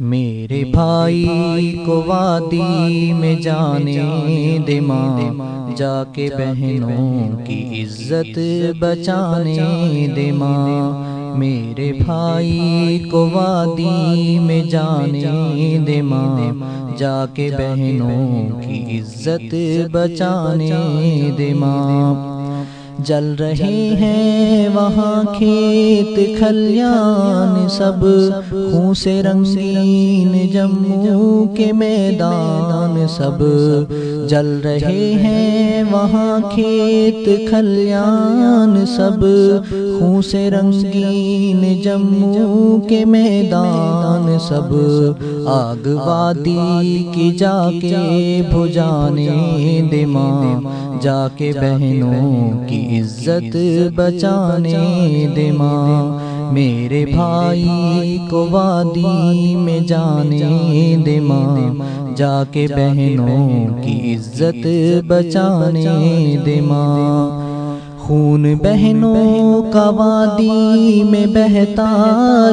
میرے بھائی کو وادی میں جانے دے ماں جا کے بہنوں کی عزت بچانے دے ماں۔ میرے بھائی کو وادی میں جانے دے ماں۔ جا کے بہنوں کی عزت بچانے دے ماں۔ جل رہے ہیں وہاں کھیت کھلیان سب خون سے رنگین جموں کے میدان سب جل رہے ہیں وہاں کھیت کھلیان سب خون سے رنگین جموں کے میدان سب آگ وادی کی جا کے بھجانے دماغ جا کے بہنوں کی عزت بچانے دے ماں میرے بھائی کو وادی میں جانے دے ماں جا کے بہنوں کی عزت بچانے دے ماں خون بہنوں کا وادی میں بہتا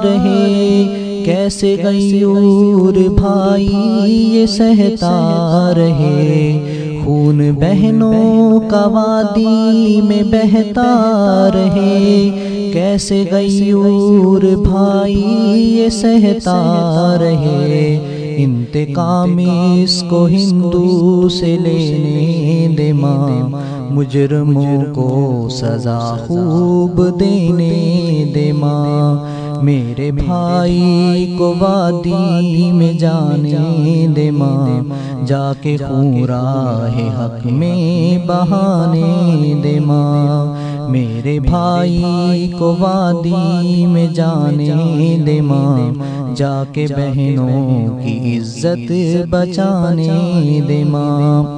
رہے۔ کیسے غیور بھائی یہ سہتا رہے۔ خون بہنوں کا وادی میں بہتا رہے۔ کیسے غیور بھائی یہ سہتا رہے۔ انتقام اس کو ہندو سے لینے دے ماں۔ مجرموں کو سزا خوب دینے دے ماں۔ میرے بھائی کو وادی میں جانے دے ماں جا کے راہ حق میں بہانے دے ماں۔ میرے بھائی کو وادی میں جانے دے ماں جا کے بہنوں کی عزت بچانے دے ماں۔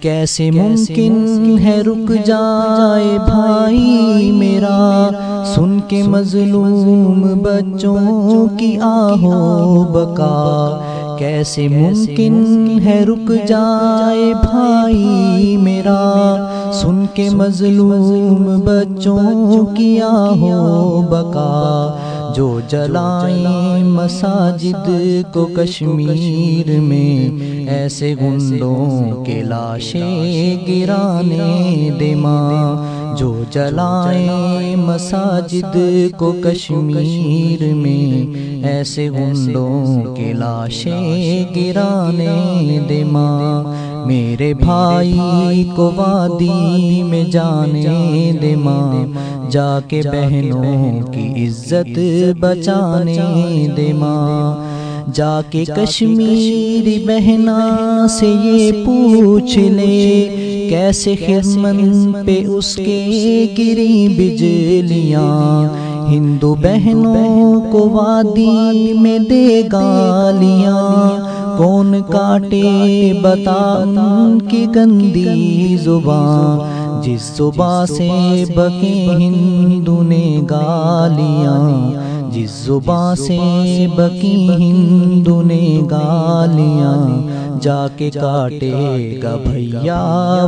کیسے ممکن ہے رک جائے بھائی میرا؟ سن کے مظلوم بچوں کی آہو بکا کیسے ممکن ہے رک جائے بھائی میرا؟ سن کے مظلوم بچوں کی آہو بکا جو جلائیں مساجد کو کشمیر میں ایسے گنڈوں کے لاشیں گرانے دے ماں جو جلائیں مساجد کو کشمیر میں ایسے گنڈوں کے لاشیں گرانے دے ماں میرے بھائی کو وادی میں جانے دے ماں۔ جا کے بہنوں کی عزت بچانے دے ماں۔ جا کے کشمیری بہنا سے یہ پوچھ لے کیسے خرمن پہ اس کے گری بجلیاں۔ ہندو بہنوں کو وادی میں دے گالیاں۔ کون کاٹے بتا ان کی گندی زبان جس صبح سے بکے ہندو نے گالیاں۔ جس زباں سے بکی ہندو نے گالیاں۔ جا کے کاٹے گا بھیا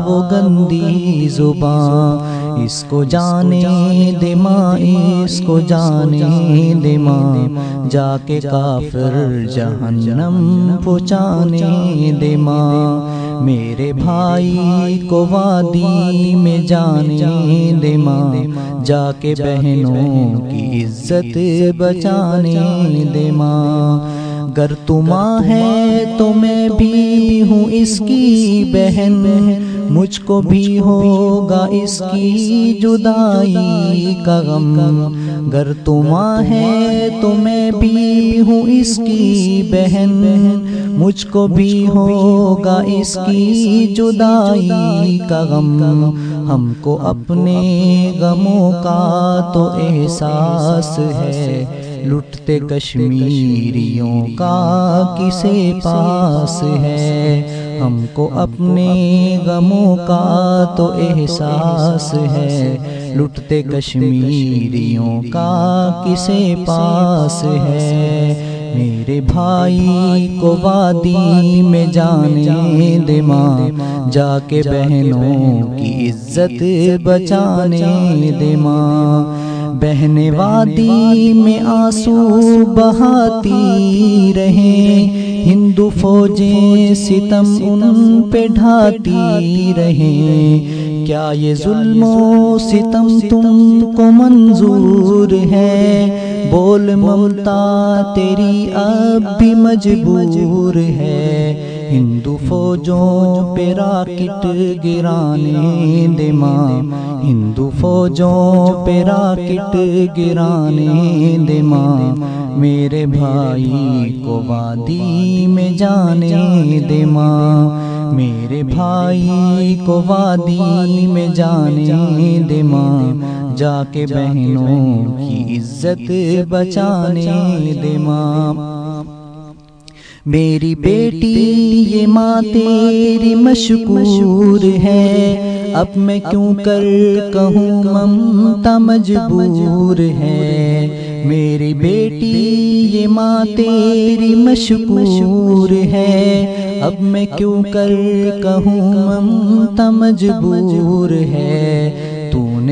وہ گندی زباں اس کو جانے دے ماں اس کو جانے دے ماں۔ جا کے کافر جہنم پہنچانے دے ماں۔ میرے بھائی کو وادی میں جانے دے ماں۔ جا کے بہنوں کی عزت بچانے دے ماں۔ گر تماں ہے تو میں بھی ہوں اس کی بہن، مجھ کو بھی ہوگا اس کی جدائی کا غم۔ گر تماں ہے تو میں بھی ہوں اس کی بہن، مجھ کو بھی ہوگا اس کی جدائی کا غم۔ ہم کو اپنے غموں کا تو احساس ہے۔ لٹتے کشمیریوں کا کسے پاس ہے؟ ہم کو اپنے غموں کا تو احساس ہے۔ لٹتے کشمیریوں کا کسے پاس ہے۔ میرے بھائی کو وادی میں جانے دے ماں۔ جا کے بہنوں کی عزت بچانے دے ماں۔ بہنے وادی میں آنسو بہاتی رہیں، ہندو فوجیں ستم ان پہ ڈھاتی رہیں۔ کیا یہ ظلم و ستم تم کو منظور ہے؟ بول ممتا تیری اب بھی مجبور ہے۔ ہندو فوجوں پہ راکٹ گرانے دماغ ہندو فوجوں پہ راکٹ گرانے دماغ میرے بھائی کو وادی میں جانے دماغ میرے بھائی کو وادی میں جانے دماغ جا کے بہنوں کی عزت بچانے دماغ میری بیٹی یہ ماں تیری مشکور ہے۔ اب میں کیوں کر کہوں ممتا مجبور ہے۔ میری بیٹی یہ ماں تیری مشکور ہے۔ اب میں کیوں کر کہوں ممتا مجبور ہے۔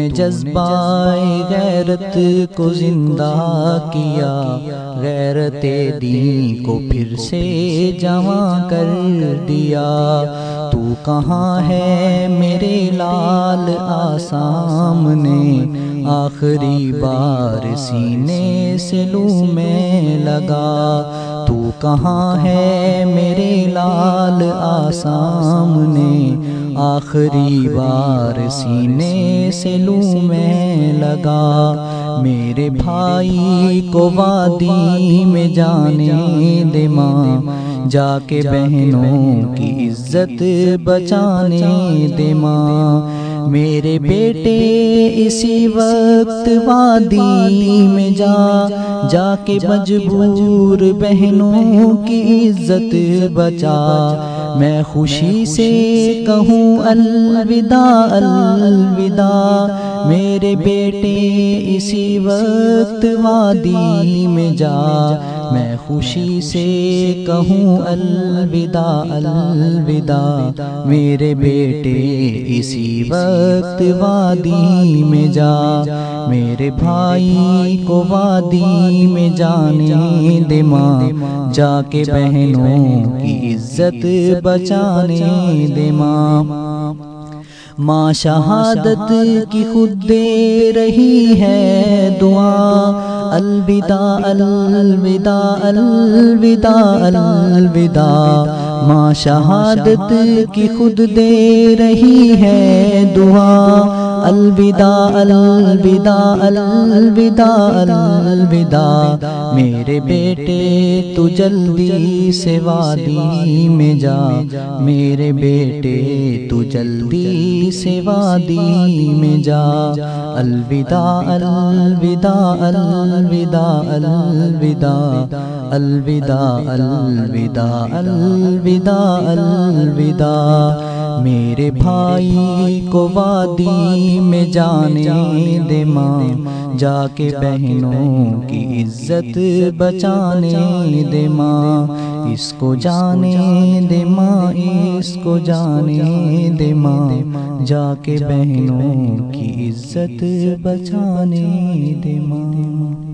نے جذبہ غیرت کو زندہ کیا غیرت دین کو پھر سے جمع کر دیا۔ تو کہاں ہے میرے لال آسام نے؟ آخری بار سینے سے لو میں لگا۔ تو کہاں ہے میرے لال آسام نے؟ آخری بار سینے سے لو میں لگا۔ میرے بھائی کو وادی میں جانے دے ماں۔ جا کے بہنوں کی عزت بچانے دے ماں۔ میرے بیٹے اسی وقت وادی میں جا جا کے مجبور بہنوں کی عزت بچا۔ میں خوشی سے کہوں الوداع الوداع۔ میرے بیٹے اسی وقت وادی میں جا۔ میں خوشی سے کہوں الوداع الوداع میرے بیٹے اسی وقت وادی میں جا، میرے بھائی کو وادی میں جانے دے ماں، جا کے بہنوں کی عزت بچانے دے ماں۔ ماں شہادت کی خود دے رہی ہے دعا۔ الوداع الوداع الوداع الوداع۔ ماں شہادت کی خود دے رہی ہے دعا۔ الوداع الوداع الوداع الوداع۔ میرے بیٹے، تو جلدی سے وادی میں جا۔ میرے بیٹے، تو جلدی سے وادی میں جا۔ الوداع الوداع الوداع الوداع الوداع الوداع الوداع الوداع۔ میرے بھائی کو وادی میں جانے دے ماں جا کے بہنوں کی عزت بچانے دے ماں۔ اس کو جانے دے ماں، اس کو جانے دے ماں۔ جا کے بہنوں کی عزت بچانے دے ماں۔